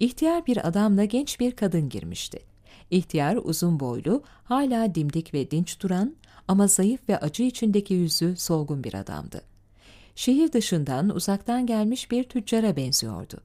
İhtiyar bir adamla genç bir kadın girmişti. İhtiyar uzun boylu, hala dimdik ve dinç duran ama zayıf ve acı içindeki yüzü solgun bir adamdı. Şehir dışından uzaktan gelmiş bir tüccara benziyordu.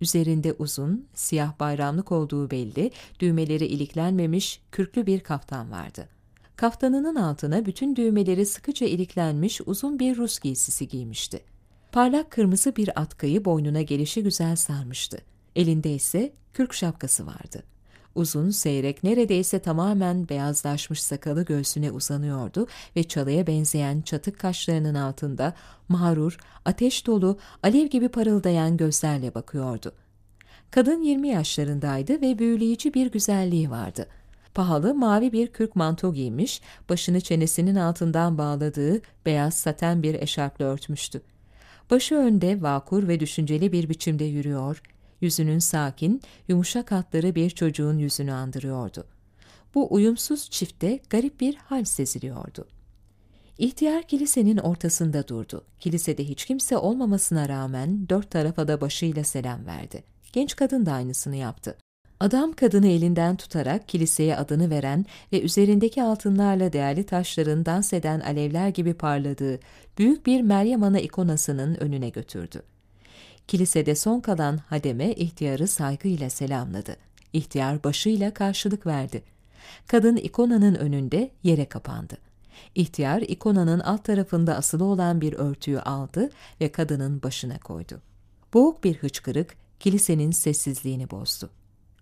Üzerinde uzun, siyah bayramlık olduğu belli, düğmeleri iliklenmemiş, kürklü bir kaftan vardı. Kaftanının altına bütün düğmeleri sıkıca iliklenmiş uzun bir Rus giysisi giymişti. Parlak kırmızı bir atkıyı boynuna gelişi güzel sarmıştı. Elinde ise kürk şapkası vardı. Uzun, seyrek, neredeyse tamamen beyazlaşmış sakalı göğsüne uzanıyordu ve çalıya benzeyen çatık kaşlarının altında mağrur, ateş dolu, alev gibi parıldayan gözlerle bakıyordu. Kadın 20 yaşlarındaydı ve büyüleyici bir güzelliği vardı. Pahalı mavi bir kürk manto giymiş, başını çenesinin altından bağladığı beyaz saten bir eşarpla örtmüştü. Başı önde vakur ve düşünceli bir biçimde yürüyor, yüzünün sakin, yumuşak hatları bir çocuğun yüzünü andırıyordu. Bu uyumsuz çifte garip bir hal seziliyordu. İhtiyar kilisenin ortasında durdu. Kilisede hiç kimse olmamasına rağmen dört tarafa da başıyla selam verdi. Genç kadın da aynısını yaptı. Adam kadını elinden tutarak kiliseye adını veren ve üzerindeki altınlarla değerli taşların dans eden alevler gibi parladığı büyük bir Meryem Ana ikonasının önüne götürdü. Kilisede son kalan hademe ihtiyarı saygıyla selamladı. İhtiyar başıyla karşılık verdi. Kadın ikonanın önünde yere kapandı. İhtiyar ikonanın alt tarafında asılı olan bir örtüyü aldı ve kadının başına koydu. Boğuk bir hıçkırık kilisenin sessizliğini bozdu.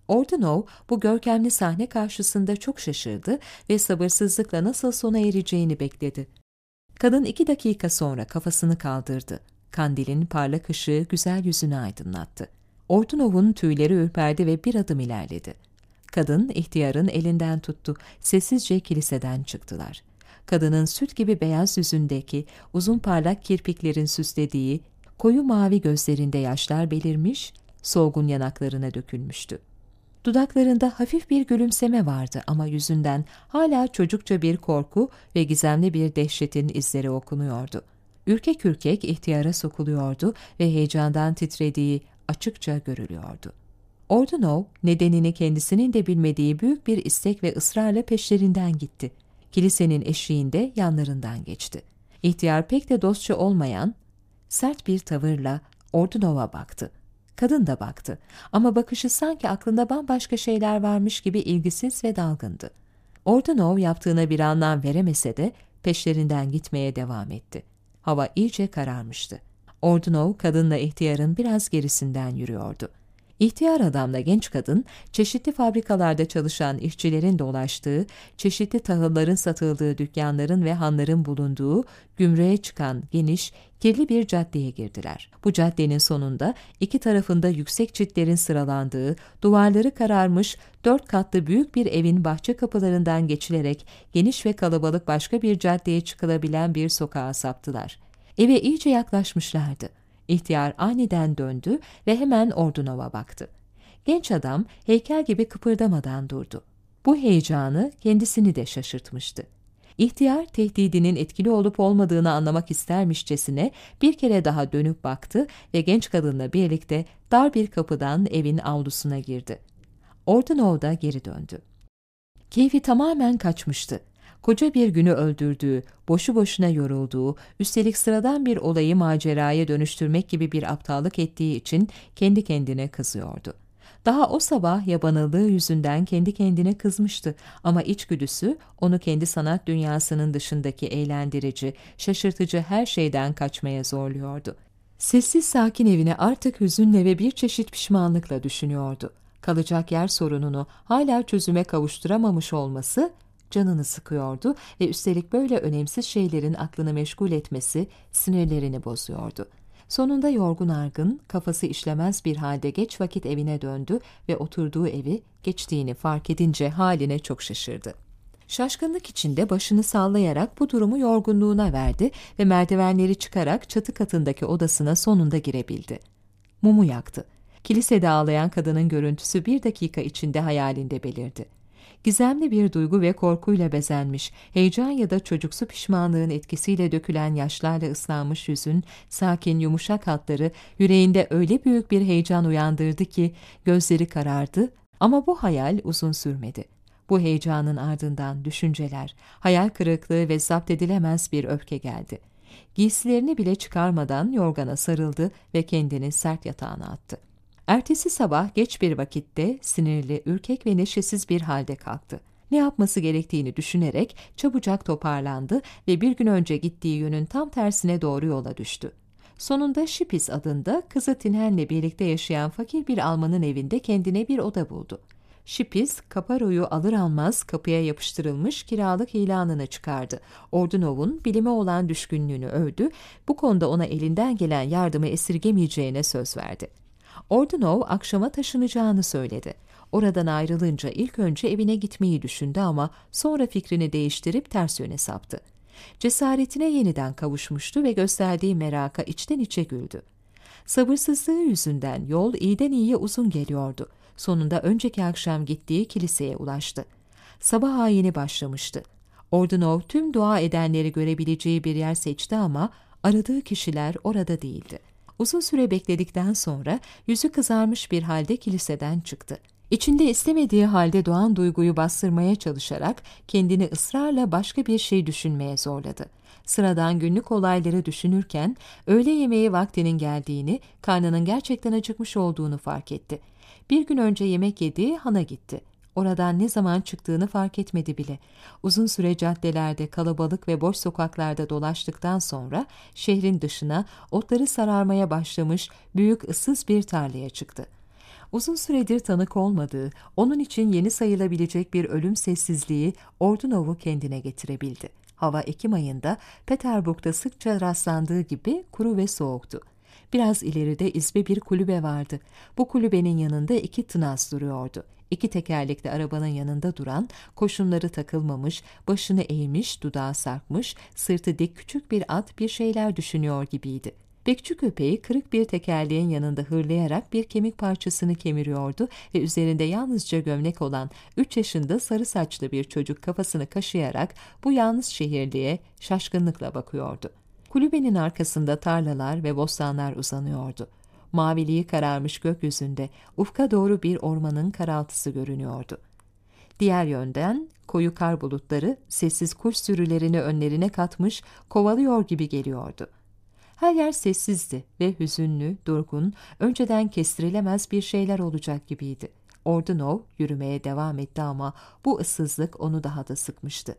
Ordunov bu görkemli sahne karşısında çok şaşırdı ve sabırsızlıkla nasıl sona ereceğini bekledi. Kadın iki dakika sonra kafasını kaldırdı. Kandilin parlak ışığı güzel yüzünü aydınlattı. Ordunov'un tüyleri ürperdi ve bir adım ilerledi. Kadın ihtiyarın elinden tuttu. Sessizce kiliseden çıktılar. Kadının süt gibi beyaz yüzündeki uzun parlak kirpiklerin süslediği, koyu mavi gözlerinde yaşlar belirmiş, solgun yanaklarına dökülmüştü. Dudaklarında hafif bir gülümseme vardı ama yüzünden hala çocukça bir korku ve gizemli bir dehşetin izleri okunuyordu. Ürkek ürkek ihtiyara sokuluyordu ve heyecandan titrediği açıkça görülüyordu. Ordunov, nedenini kendisinin de bilmediği büyük bir istek ve ısrarla peşlerinden gitti. Kilisenin eşiğinde yanlarından geçti. İhtiyar pek de dostça olmayan, sert bir tavırla Ordunov'a baktı. Kadın da baktı ama bakışı sanki aklında bambaşka şeyler varmış gibi ilgisiz ve dalgındı. Ordunov yaptığına bir anlam veremese de peşlerinden gitmeye devam etti. Hava iyice kararmıştı. Ordunov kadınla ihtiyarın biraz gerisinden yürüyordu. İhtiyar adamla genç kadın, çeşitli fabrikalarda çalışan işçilerin dolaştığı, çeşitli tahılların satıldığı dükkanların ve hanların bulunduğu, gümrüğe çıkan geniş, kirli bir caddeye girdiler. Bu caddenin sonunda iki tarafında yüksek çitlerin sıralandığı, duvarları kararmış, dört katlı büyük bir evin bahçe kapılarından geçilerek geniş ve kalabalık başka bir caddeye çıkılabilen bir sokağa saptılar. Eve iyice yaklaşmışlardı. İhtiyar aniden döndü ve hemen Ordunova baktı. Genç adam heykel gibi kıpırdamadan durdu. Bu heyecanı kendisini de şaşırtmıştı. İhtiyar tehdidinin etkili olup olmadığını anlamak istermişçesine bir kere daha dönüp baktı ve genç kadınla birlikte dar bir kapıdan evin avlusuna girdi. Ordunov da geri döndü. Keyfi tamamen kaçmıştı koca bir günü öldürdüğü, boşu boşuna yorulduğu, üstelik sıradan bir olayı maceraya dönüştürmek gibi bir aptallık ettiği için kendi kendine kızıyordu. Daha o sabah yabanıldığı yüzünden kendi kendine kızmıştı ama içgüdüsü onu kendi sanat dünyasının dışındaki eğlendirici, şaşırtıcı her şeyden kaçmaya zorluyordu. Sessiz sakin evine artık hüzünle ve bir çeşit pişmanlıkla düşünüyordu. Kalacak yer sorununu hala çözüme kavuşturamamış olması canını sıkıyordu ve üstelik böyle önemsiz şeylerin aklını meşgul etmesi sinirlerini bozuyordu. Sonunda yorgun argın, kafası işlemez bir halde geç vakit evine döndü ve oturduğu evi geçtiğini fark edince haline çok şaşırdı. Şaşkınlık içinde başını sallayarak bu durumu yorgunluğuna verdi ve merdivenleri çıkarak çatı katındaki odasına sonunda girebildi. Mumu yaktı. Kilisede ağlayan kadının görüntüsü bir dakika içinde hayalinde belirdi. Gizemli bir duygu ve korkuyla bezenmiş, heyecan ya da çocuksu pişmanlığın etkisiyle dökülen yaşlarla ıslanmış yüzün, sakin yumuşak hatları yüreğinde öyle büyük bir heyecan uyandırdı ki gözleri karardı ama bu hayal uzun sürmedi. Bu heyecanın ardından düşünceler, hayal kırıklığı ve zapt edilemez bir öfke geldi. Giysilerini bile çıkarmadan yorgana sarıldı ve kendini sert yatağına attı. Ertesi sabah geç bir vakitte sinirli, ürkek ve neşesiz bir halde kalktı. Ne yapması gerektiğini düşünerek çabucak toparlandı ve bir gün önce gittiği yönün tam tersine doğru yola düştü. Sonunda Şipis adında kızı Tinhen'le birlikte yaşayan fakir bir Almanın evinde kendine bir oda buldu. Şipis, Kaparo'yu alır almaz kapıya yapıştırılmış kiralık ilanını çıkardı. Ordunov'un bilime olan düşkünlüğünü övdü, bu konuda ona elinden gelen yardımı esirgemeyeceğine söz verdi. Ordunov akşama taşınacağını söyledi. Oradan ayrılınca ilk önce evine gitmeyi düşündü ama sonra fikrini değiştirip ters yöne saptı. Cesaretine yeniden kavuşmuştu ve gösterdiği meraka içten içe güldü. Sabırsızlığı yüzünden yol iyiden iyiye uzun geliyordu. Sonunda önceki akşam gittiği kiliseye ulaştı. Sabah ayini başlamıştı. Ordunov tüm dua edenleri görebileceği bir yer seçti ama aradığı kişiler orada değildi. Uzun süre bekledikten sonra yüzü kızarmış bir halde kiliseden çıktı. İçinde istemediği halde doğan duyguyu bastırmaya çalışarak kendini ısrarla başka bir şey düşünmeye zorladı. Sıradan günlük olayları düşünürken öğle yemeği vaktinin geldiğini, karnının gerçekten acıkmış olduğunu fark etti. Bir gün önce yemek yediği hana gitti. Oradan ne zaman çıktığını fark etmedi bile. Uzun süre caddelerde, kalabalık ve boş sokaklarda dolaştıktan sonra şehrin dışına otları sararmaya başlamış büyük ıssız bir tarlaya çıktı. Uzun süredir tanık olmadığı, onun için yeni sayılabilecek bir ölüm sessizliği Ordunov'u kendine getirebildi. Hava Ekim ayında Peterburg'da sıkça rastlandığı gibi kuru ve soğuktu. Biraz ileride izbe bir kulübe vardı. Bu kulübenin yanında iki tınaz duruyordu. İki tekerlekli arabanın yanında duran, koşunları takılmamış, başını eğmiş, dudağı sarkmış, sırtı dik küçük bir at bir şeyler düşünüyor gibiydi. Bekçi köpeği kırık bir tekerleğin yanında hırlayarak bir kemik parçasını kemiriyordu ve üzerinde yalnızca gömlek olan üç yaşında sarı saçlı bir çocuk kafasını kaşıyarak bu yalnız şehirliğe şaşkınlıkla bakıyordu. Kulübenin arkasında tarlalar ve bostanlar uzanıyordu. Maviliği kararmış gökyüzünde ufka doğru bir ormanın karaltısı görünüyordu. Diğer yönden koyu kar bulutları sessiz kuş sürülerini önlerine katmış, kovalıyor gibi geliyordu. Her yer sessizdi ve hüzünlü, durgun, önceden kestirilemez bir şeyler olacak gibiydi. Ordunov yürümeye devam etti ama bu ıssızlık onu daha da sıkmıştı.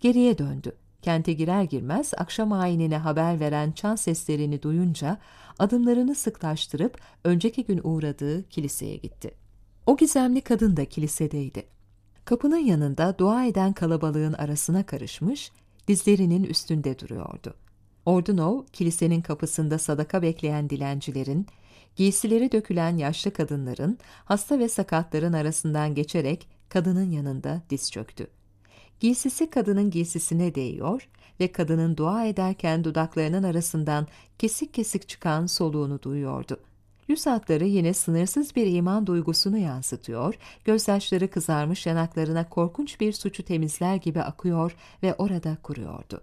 Geriye döndü. Kente girer girmez akşam ayinine haber veren çan seslerini duyunca adımlarını sıklaştırıp önceki gün uğradığı kiliseye gitti. O gizemli kadın da kilisedeydi. Kapının yanında dua eden kalabalığın arasına karışmış, dizlerinin üstünde duruyordu. Ordunov, kilisenin kapısında sadaka bekleyen dilencilerin, giysileri dökülen yaşlı kadınların, hasta ve sakatların arasından geçerek kadının yanında diz çöktü. Giysisi kadının giysisine değiyor ve kadının dua ederken dudaklarının arasından kesik kesik çıkan soluğunu duyuyordu. Yüz hatları yine sınırsız bir iman duygusunu yansıtıyor, gözyaşları kızarmış yanaklarına korkunç bir suçu temizler gibi akıyor ve orada kuruyordu.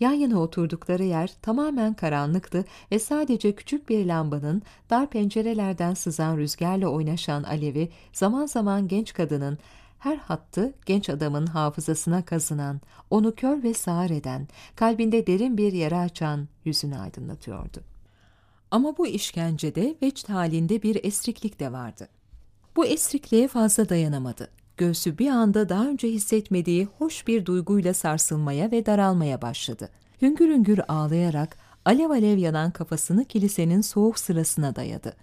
Yan yana oturdukları yer tamamen karanlıktı ve sadece küçük bir lambanın dar pencerelerden sızan rüzgarla oynaşan alevi zaman zaman genç kadının her hattı genç adamın hafızasına kazınan, onu kör ve sağır eden, kalbinde derin bir yara açan yüzünü aydınlatıyordu. Ama bu işkencede vecd halinde bir esriklik de vardı. Bu esrikliğe fazla dayanamadı. Göğsü bir anda daha önce hissetmediği hoş bir duyguyla sarsılmaya ve daralmaya başladı. Hüngür hüngür ağlayarak alev alev yanan kafasını kilisenin soğuk sırasına dayadı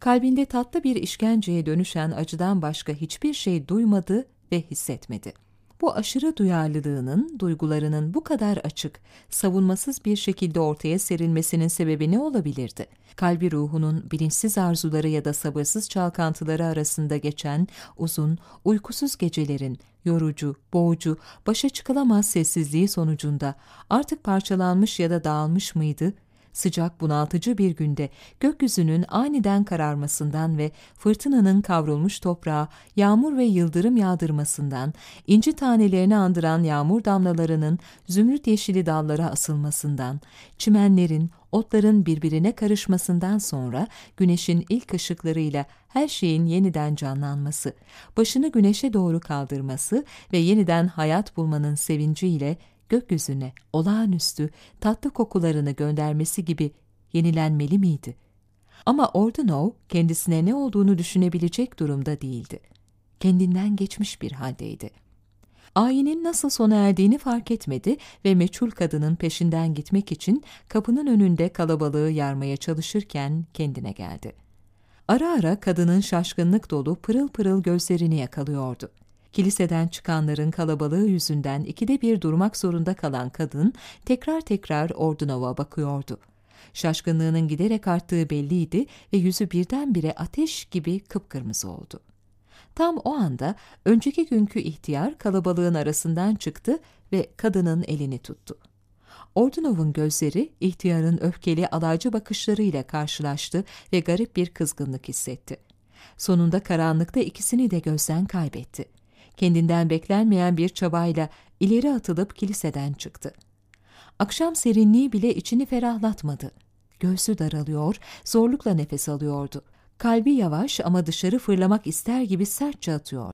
kalbinde tatlı bir işkenceye dönüşen acıdan başka hiçbir şey duymadı ve hissetmedi. Bu aşırı duyarlılığının, duygularının bu kadar açık, savunmasız bir şekilde ortaya serilmesinin sebebi ne olabilirdi? Kalbi ruhunun bilinçsiz arzuları ya da sabırsız çalkantıları arasında geçen uzun, uykusuz gecelerin, yorucu, boğucu, başa çıkılamaz sessizliği sonucunda artık parçalanmış ya da dağılmış mıydı Sıcak bunaltıcı bir günde gökyüzünün aniden kararmasından ve fırtınanın kavrulmuş toprağa yağmur ve yıldırım yağdırmasından, inci tanelerini andıran yağmur damlalarının zümrüt yeşili dallara asılmasından, çimenlerin, otların birbirine karışmasından sonra güneşin ilk ışıklarıyla her şeyin yeniden canlanması, başını güneşe doğru kaldırması ve yeniden hayat bulmanın sevinciyle gökyüzüne olağanüstü tatlı kokularını göndermesi gibi yenilenmeli miydi? Ama Ordunov kendisine ne olduğunu düşünebilecek durumda değildi. Kendinden geçmiş bir haldeydi. Ayinin nasıl sona erdiğini fark etmedi ve meçhul kadının peşinden gitmek için kapının önünde kalabalığı yarmaya çalışırken kendine geldi. Ara ara kadının şaşkınlık dolu pırıl pırıl gözlerini yakalıyordu. Kiliseden çıkanların kalabalığı yüzünden ikide bir durmak zorunda kalan kadın tekrar tekrar Ordunov'a bakıyordu. Şaşkınlığının giderek arttığı belliydi ve yüzü birdenbire ateş gibi kıpkırmızı oldu. Tam o anda önceki günkü ihtiyar kalabalığın arasından çıktı ve kadının elini tuttu. Ordunov'un gözleri ihtiyarın öfkeli alaycı bakışlarıyla karşılaştı ve garip bir kızgınlık hissetti. Sonunda karanlıkta ikisini de gözden kaybetti. Kendinden beklenmeyen bir çabayla ileri atılıp kiliseden çıktı. Akşam serinliği bile içini ferahlatmadı. Göğsü daralıyor, zorlukla nefes alıyordu. Kalbi yavaş ama dışarı fırlamak ister gibi sertçe atıyor.